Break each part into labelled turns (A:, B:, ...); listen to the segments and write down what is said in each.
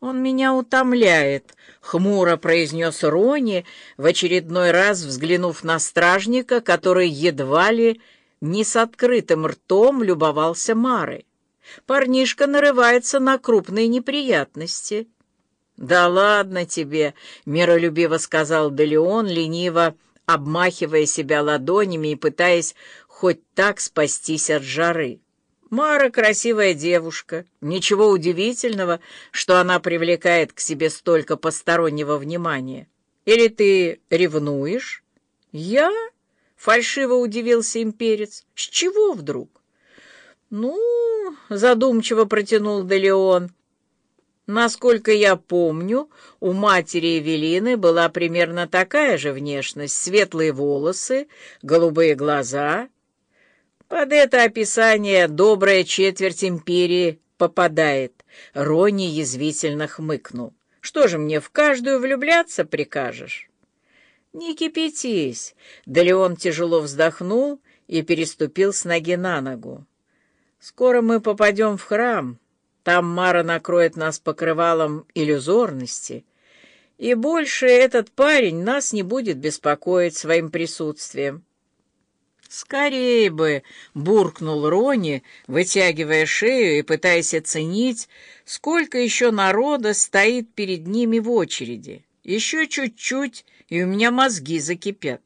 A: «Он меня утомляет», — хмуро произнес Рони, в очередной раз взглянув на стражника, который едва ли не с открытым ртом любовался Марой. Парнишка нарывается на крупные неприятности. «Да ладно тебе», — миролюбиво сказал Делеон, лениво обмахивая себя ладонями и пытаясь хоть так спастись от жары. Мара красивая девушка. Ничего удивительного, что она привлекает к себе столько постороннего внимания. Или ты ревнуешь? Я? Фальшиво удивился имперец. С чего вдруг? Ну, задумчиво протянул Делеон. Насколько я помню, у матери Эвелины была примерно такая же внешность. Светлые волосы, голубые глаза — под это описание добрая четверть империи попадает. Рони язвительно хмыкнул. Что же мне в каждую влюбляться прикажешь? Не кипятись. Да тяжело вздохнул и переступил с ноги на ногу. Скоро мы попадем в храм. Там Мара накроет нас покрывалом иллюзорности. И больше этот парень нас не будет беспокоить своим присутствием. «Скорее бы!» — буркнул Рони, вытягивая шею и пытаясь оценить, сколько еще народа стоит перед ними в очереди. «Еще чуть-чуть, и у меня мозги закипят».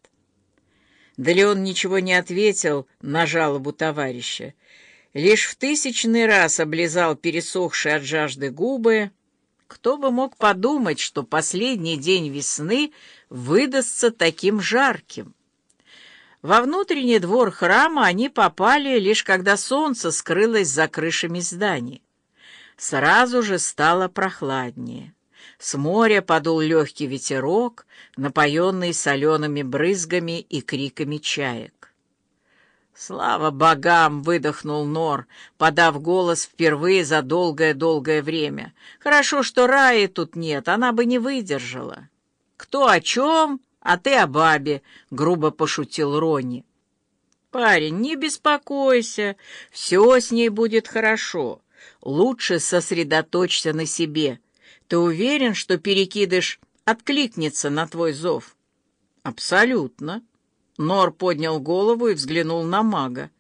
A: Да Леон ничего не ответил на жалобу товарища. Лишь в тысячный раз облизал пересохшие от жажды губы. Кто бы мог подумать, что последний день весны выдастся таким жарким? Во внутренний двор храма они попали, лишь когда солнце скрылось за крышами зданий. Сразу же стало прохладнее. С моря подул легкий ветерок, напоенный солеными брызгами и криками чаек. «Слава богам!» — выдохнул Нор, подав голос впервые за долгое-долгое время. «Хорошо, что Раи тут нет, она бы не выдержала». «Кто о чем?» «А ты о бабе», — грубо пошутил Ронни. «Парень, не беспокойся, все с ней будет хорошо. Лучше сосредоточься на себе. Ты уверен, что перекидыш откликнется на твой зов?» «Абсолютно». Нор поднял голову и взглянул на мага.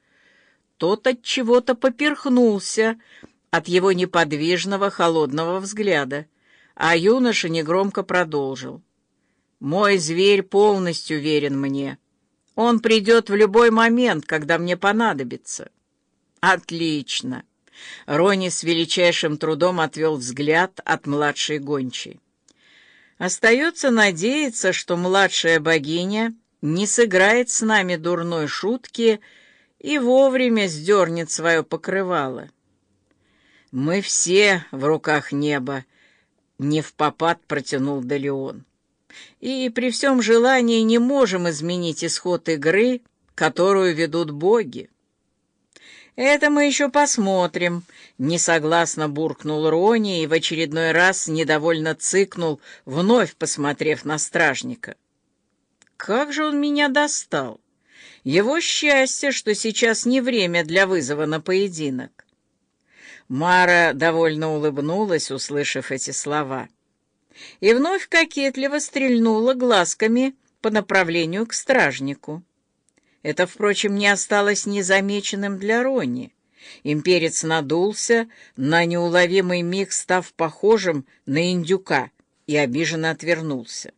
A: Тот от чего-то поперхнулся от его неподвижного холодного взгляда, а юноша негромко продолжил. Мой зверь полностью верен мне. Он придет в любой момент, когда мне понадобится. Отлично. Рони с величайшим трудом отвел взгляд от младшей гончей. Остается надеяться, что младшая богиня не сыграет с нами дурной шутки и вовремя сдернет свое покрывало. Мы все в руках неба, не в попад протянул Далеон и при всем желании не можем изменить исход игры, которую ведут боги. «Это мы еще посмотрим», — несогласно буркнул Рони и в очередной раз недовольно цыкнул, вновь посмотрев на стражника. «Как же он меня достал! Его счастье, что сейчас не время для вызова на поединок». Мара довольно улыбнулась, услышав эти слова и вновь кокетливо стрельнула глазками по направлению к стражнику. Это, впрочем, не осталось незамеченным для Рони. Имперец надулся, на неуловимый миг став похожим на индюка, и обиженно отвернулся.